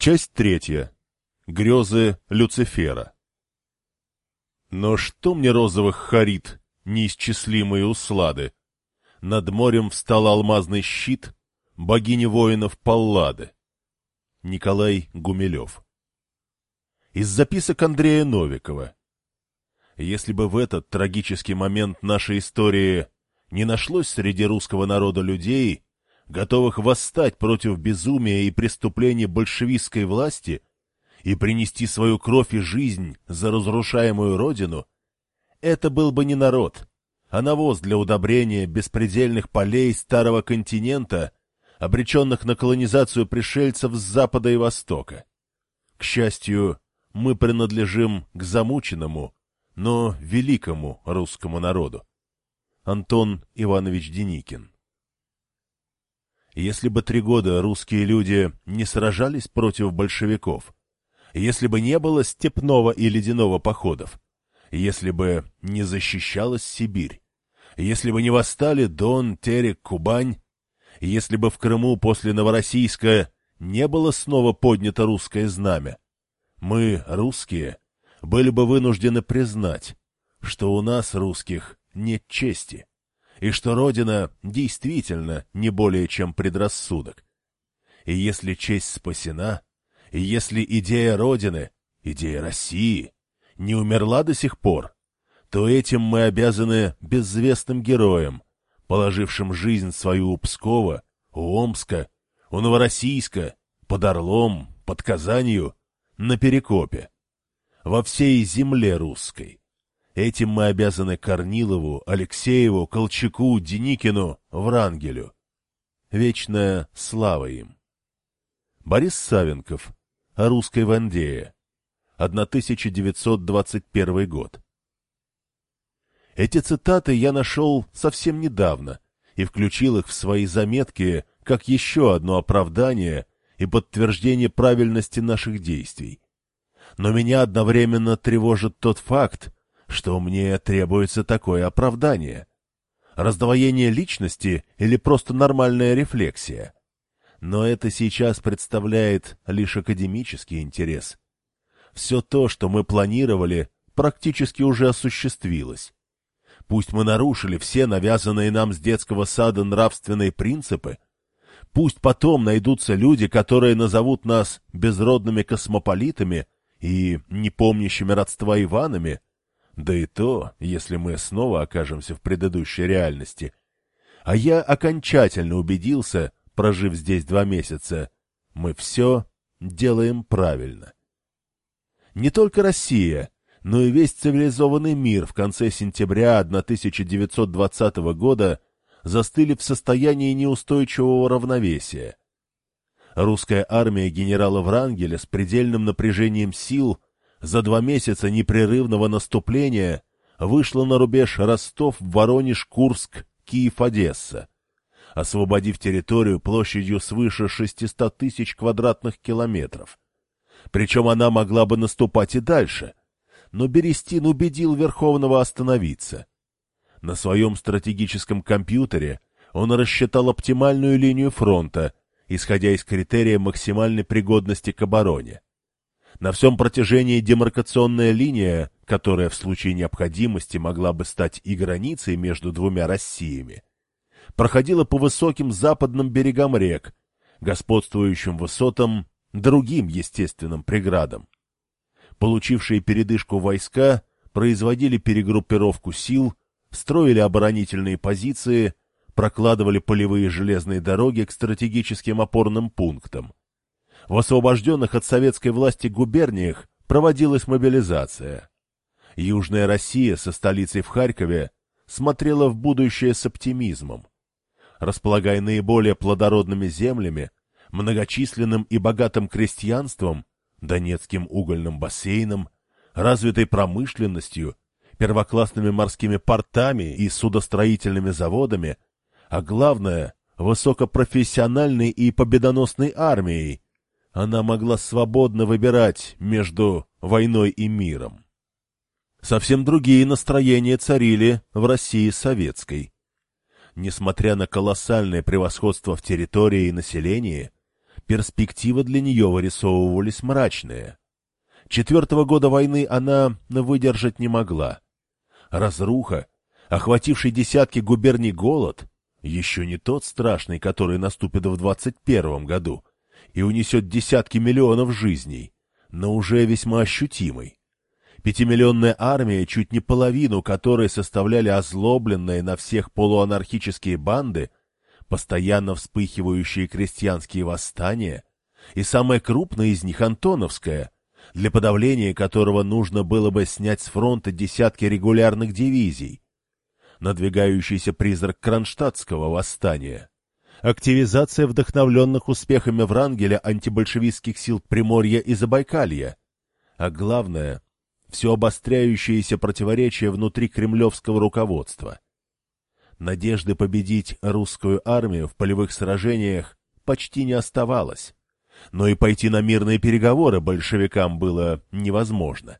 Часть третья. Грезы Люцифера. Но что мне розовых харит, неисчислимые услады? Над морем встал алмазный щит богини воинов Паллады. Николай Гумилев. Из записок Андрея Новикова. Если бы в этот трагический момент нашей истории не нашлось среди русского народа людей, готовых восстать против безумия и преступлений большевистской власти и принести свою кровь и жизнь за разрушаемую родину, это был бы не народ, а навоз для удобрения беспредельных полей старого континента, обреченных на колонизацию пришельцев с запада и востока. К счастью, мы принадлежим к замученному, но великому русскому народу. Антон Иванович Деникин если бы три года русские люди не сражались против большевиков, если бы не было степного и ледяного походов, если бы не защищалась Сибирь, если бы не восстали Дон, Терек, Кубань, если бы в Крыму после Новороссийска не было снова поднято русское знамя, мы, русские, были бы вынуждены признать, что у нас, русских, нет чести и что Родина действительно не более чем предрассудок. И если честь спасена, и если идея Родины, идея России, не умерла до сих пор, то этим мы обязаны безвестным героям, положившим жизнь свою у Пскова, у Омска, у Новороссийска, под Орлом, под Казанью, на Перекопе, во всей земле русской. Этим мы обязаны Корнилову, Алексееву, Колчаку, Деникину, Врангелю. Вечная слава им. Борис Савенков. О русской Вандее. 1921 год. Эти цитаты я нашел совсем недавно и включил их в свои заметки как еще одно оправдание и подтверждение правильности наших действий. Но меня одновременно тревожит тот факт, что мне требуется такое оправдание. Раздвоение личности или просто нормальная рефлексия. Но это сейчас представляет лишь академический интерес. Все то, что мы планировали, практически уже осуществилось. Пусть мы нарушили все навязанные нам с детского сада нравственные принципы, пусть потом найдутся люди, которые назовут нас безродными космополитами и непомнящими родства Иванами, да и то, если мы снова окажемся в предыдущей реальности. А я окончательно убедился, прожив здесь два месяца, мы все делаем правильно. Не только Россия, но и весь цивилизованный мир в конце сентября 1920 года застыли в состоянии неустойчивого равновесия. Русская армия генерала Врангеля с предельным напряжением сил – за два месяца непрерывного наступления вышла на рубеж Ростов, Воронеж, Курск, Киев, Одесса, освободив территорию площадью свыше 600 тысяч квадратных километров. Причем она могла бы наступать и дальше, но Берестин убедил Верховного остановиться. На своем стратегическом компьютере он рассчитал оптимальную линию фронта, исходя из критерия максимальной пригодности к обороне. На всем протяжении демаркационная линия, которая в случае необходимости могла бы стать и границей между двумя Россиями, проходила по высоким западным берегам рек, господствующим высотам, другим естественным преградам. Получившие передышку войска производили перегруппировку сил, строили оборонительные позиции, прокладывали полевые железные дороги к стратегическим опорным пунктам, в освобожденных от советской власти губерниях проводилась мобилизация. Южная Россия со столицей в Харькове смотрела в будущее с оптимизмом. Располагая наиболее плодородными землями, многочисленным и богатым крестьянством, Донецким угольным бассейном, развитой промышленностью, первоклассными морскими портами и судостроительными заводами, а главное – высокопрофессиональной и победоносной армией, она могла свободно выбирать между войной и миром. Совсем другие настроения царили в России советской. Несмотря на колоссальное превосходство в территории и населении, перспективы для нее вырисовывались мрачные. Четвертого года войны она выдержать не могла. Разруха, охвативший десятки губерний голод, еще не тот страшный, который наступит в двадцать первом году и унесет десятки миллионов жизней, но уже весьма ощутимый. Пятимиллионная армия, чуть не половину которой составляли озлобленные на всех полуанархические банды, постоянно вспыхивающие крестьянские восстания, и самое крупное из них — Антоновское, для подавления которого нужно было бы снять с фронта десятки регулярных дивизий, надвигающийся призрак Кронштадтского восстания, активизация вдохновленных успехами Врангеля антибольшевистских сил Приморья и Забайкалья, а главное — все обостряющееся противоречие внутри кремлевского руководства. Надежды победить русскую армию в полевых сражениях почти не оставалось, но и пойти на мирные переговоры большевикам было невозможно.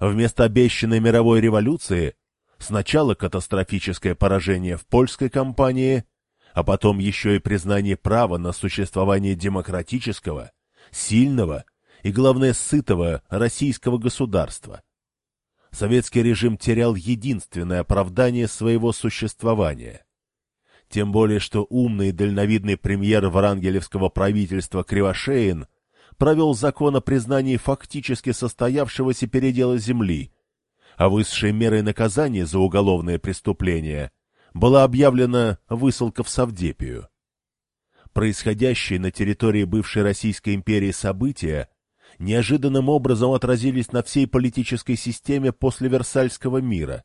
Вместо обещанной мировой революции Сначала катастрофическое поражение в польской кампании, а потом еще и признание права на существование демократического, сильного и, главное, сытого российского государства. Советский режим терял единственное оправдание своего существования. Тем более, что умный и дальновидный премьер врангелевского правительства Кривошеин провел закон о признании фактически состоявшегося передела земли – а высшей мерой наказания за уголовное преступление была объявлена высылка в Савдепию. Происходящие на территории бывшей Российской империи события неожиданным образом отразились на всей политической системе после Версальского мира.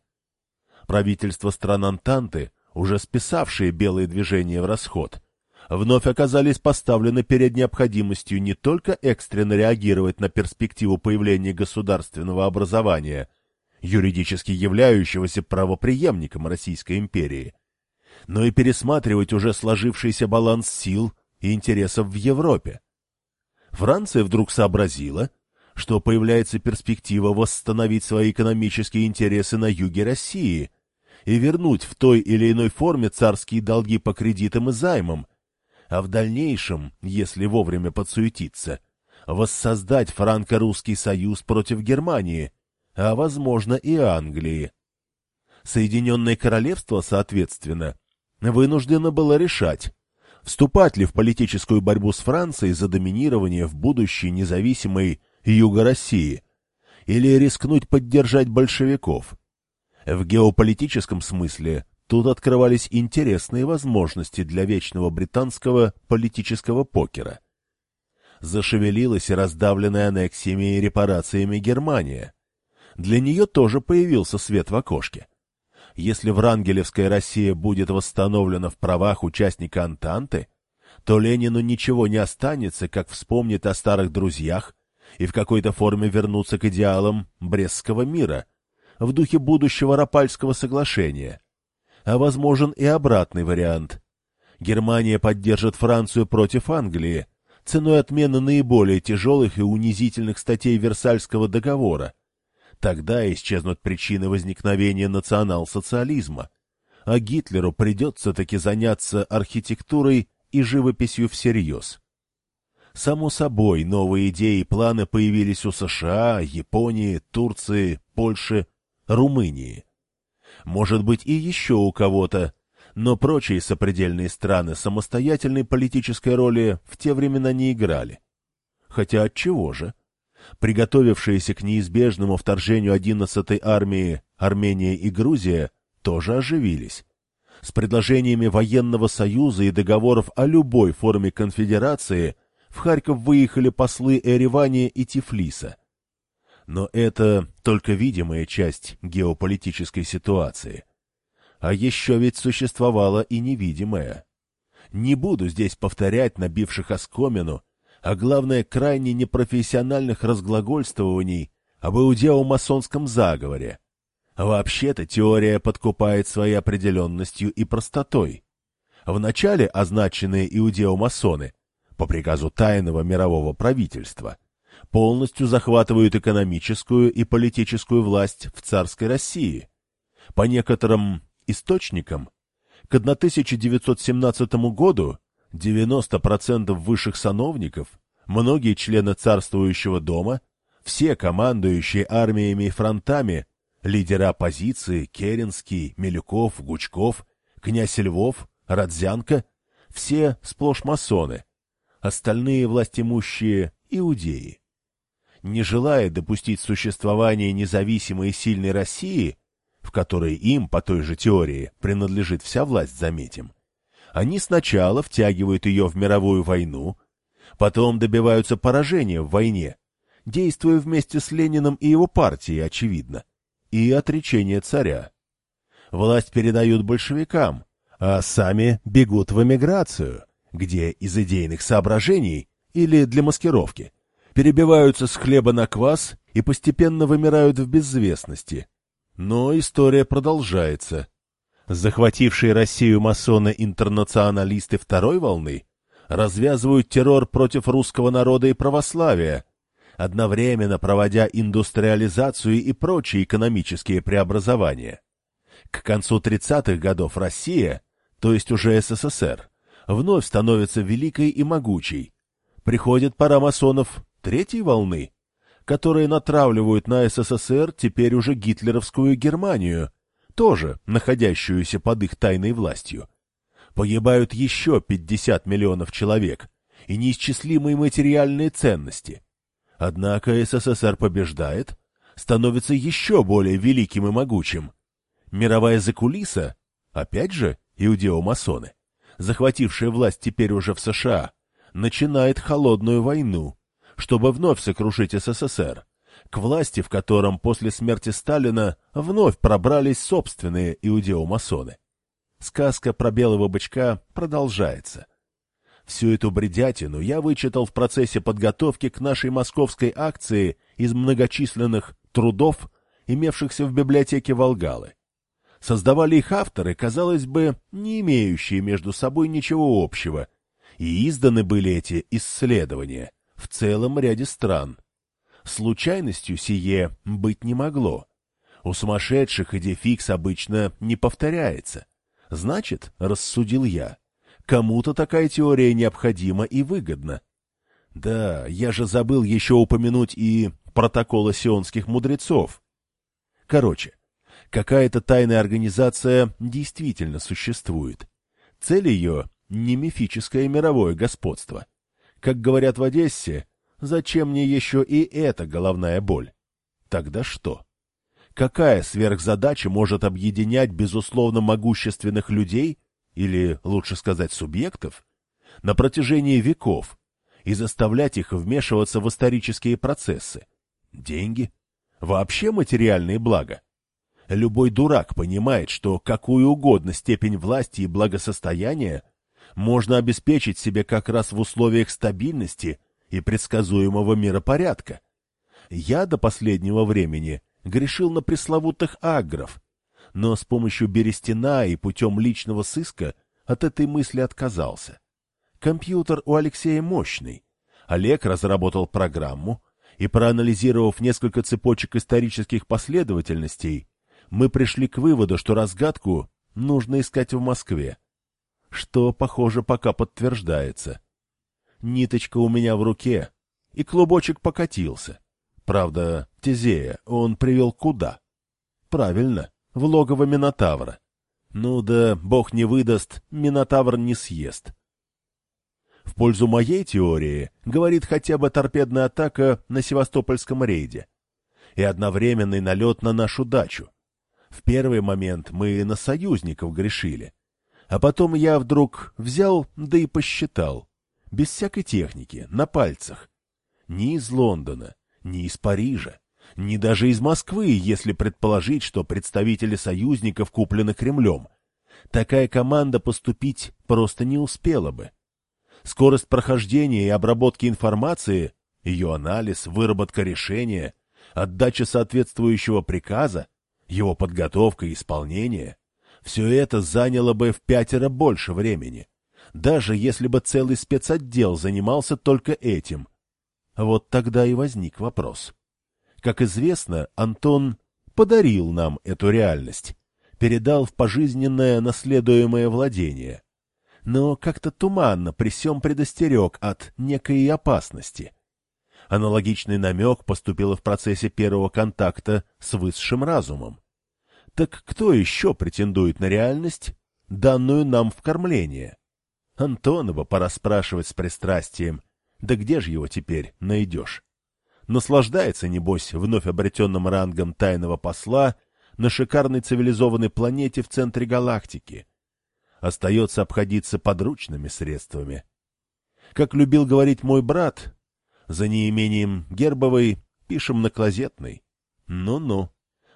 Правительства стран Антанты, уже списавшие белые движения в расход, вновь оказались поставлены перед необходимостью не только экстренно реагировать на перспективу появления государственного образования – юридически являющегося правопреемником Российской империи, но и пересматривать уже сложившийся баланс сил и интересов в Европе. Франция вдруг сообразила, что появляется перспектива восстановить свои экономические интересы на юге России и вернуть в той или иной форме царские долги по кредитам и займам, а в дальнейшем, если вовремя подсуетиться, воссоздать франко-русский союз против Германии – а, возможно, и Англии. Соединенное Королевство, соответственно, вынуждено было решать, вступать ли в политическую борьбу с Францией за доминирование в будущей независимой Юго России, или рискнуть поддержать большевиков. В геополитическом смысле тут открывались интересные возможности для вечного британского политического покера. Зашевелилась раздавленная аннексиями и репарациями Германия для нее тоже появился свет в окошке. Если Врангелевская Россия будет восстановлена в правах участника Антанты, то Ленину ничего не останется, как вспомнит о старых друзьях и в какой-то форме вернуться к идеалам Брестского мира, в духе будущего Рапальского соглашения. А возможен и обратный вариант. Германия поддержит Францию против Англии, ценой отмены наиболее тяжелых и унизительных статей Версальского договора, Тогда исчезнут причины возникновения национал-социализма, а Гитлеру придется таки заняться архитектурой и живописью всерьез. Само собой, новые идеи и планы появились у США, Японии, Турции, Польши, Румынии. Может быть и еще у кого-то, но прочие сопредельные страны самостоятельной политической роли в те времена не играли. Хотя от чего же? Приготовившиеся к неизбежному вторжению 11-й армии Армения и Грузия тоже оживились. С предложениями военного союза и договоров о любой форме конфедерации в Харьков выехали послы Эревания и Тифлиса. Но это только видимая часть геополитической ситуации. А еще ведь существовала и невидимая. Не буду здесь повторять набивших оскомину а главное, крайне непрофессиональных разглагольствований об иудео-масонском заговоре. Вообще-то теория подкупает своей определенностью и простотой. Вначале означенные иудео-масоны, по приказу тайного мирового правительства, полностью захватывают экономическую и политическую власть в царской России. По некоторым источникам, к 1917 году 90% высших сановников, многие члены царствующего дома, все командующие армиями и фронтами, лидеры оппозиции, Керенский, Милюков, Гучков, князь Львов, Родзянко, все сплошь масоны, остальные властимущие – иудеи. Не желая допустить существование независимой и сильной России, в которой им, по той же теории, принадлежит вся власть, заметим, они сначала втягивают ее в мировую войну, потом добиваются поражения в войне, действуя вместе с Лениным и его партией, очевидно, и отречения царя. Власть передают большевикам, а сами бегут в эмиграцию, где из идейных соображений или для маскировки перебиваются с хлеба на квас и постепенно вымирают в безвестности. Но история продолжается. Захватившие Россию масоны-интернационалисты второй волны развязывают террор против русского народа и православия, одновременно проводя индустриализацию и прочие экономические преобразования. К концу 30-х годов Россия, то есть уже СССР, вновь становится великой и могучей. Приходит пора масонов третьей волны, которые натравливают на СССР теперь уже гитлеровскую Германию, тоже находящуюся под их тайной властью. Погибают еще 50 миллионов человек и неисчислимые материальные ценности. Однако СССР побеждает, становится еще более великим и могучим. Мировая закулиса, опять же, иудео-масоны, захватившая власть теперь уже в США, начинает холодную войну, чтобы вновь сокрушить СССР, к власти в котором после смерти Сталина вновь пробрались собственные иудеомасоны. Сказка про белого бычка продолжается. Всю эту бредятину я вычитал в процессе подготовки к нашей московской акции из многочисленных трудов, имевшихся в библиотеке Волгалы. Создавали их авторы, казалось бы, не имеющие между собой ничего общего, и изданы были эти исследования в целом ряде стран. Случайностью сие быть не могло. У сумасшедших идефикс обычно не повторяется. Значит, рассудил я, кому-то такая теория необходима и выгодна. Да, я же забыл еще упомянуть и протоколы сионских мудрецов. Короче, какая-то тайная организация действительно существует. Цель ее — не мифическое мировое господство. Как говорят в Одессе, Зачем мне еще и эта головная боль? Тогда что? Какая сверхзадача может объединять безусловно могущественных людей, или, лучше сказать, субъектов, на протяжении веков и заставлять их вмешиваться в исторические процессы? Деньги? Вообще материальные блага? Любой дурак понимает, что какую угодно степень власти и благосостояния можно обеспечить себе как раз в условиях стабильности и предсказуемого миропорядка. Я до последнего времени грешил на пресловутых агров, но с помощью Берестина и путем личного сыска от этой мысли отказался. Компьютер у Алексея мощный. Олег разработал программу, и, проанализировав несколько цепочек исторических последовательностей, мы пришли к выводу, что разгадку нужно искать в Москве, что, похоже, пока подтверждается. Ниточка у меня в руке, и клубочек покатился. Правда, Тезея он привел куда? Правильно, в логово Минотавра. Ну да, бог не выдаст, Минотавр не съест. В пользу моей теории говорит хотя бы торпедная атака на севастопольском рейде и одновременный налет на нашу дачу. В первый момент мы на союзников грешили, а потом я вдруг взял, да и посчитал без всякой техники, на пальцах. Ни из Лондона, ни из Парижа, ни даже из Москвы, если предположить, что представители союзников куплены Кремлем. Такая команда поступить просто не успела бы. Скорость прохождения и обработки информации, ее анализ, выработка решения, отдача соответствующего приказа, его подготовка и исполнение — все это заняло бы в пятеро больше времени даже если бы целый спецотдел занимался только этим. Вот тогда и возник вопрос. Как известно, Антон подарил нам эту реальность, передал в пожизненное наследуемое владение. но как-то туманно при всем предостерег от некой опасности. Аналогичный намек поступил в процессе первого контакта с высшим разумом. Так кто еще претендует на реальность, данную нам в кормление? Антонова пора спрашивать с пристрастием. Да где же его теперь найдешь? Наслаждается, небось, вновь обретенным рангом тайного посла на шикарной цивилизованной планете в центре галактики. Остается обходиться подручными средствами. Как любил говорить мой брат, за неимением гербовой пишем на клозетной. Ну-ну,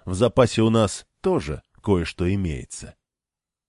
в запасе у нас тоже кое-что имеется.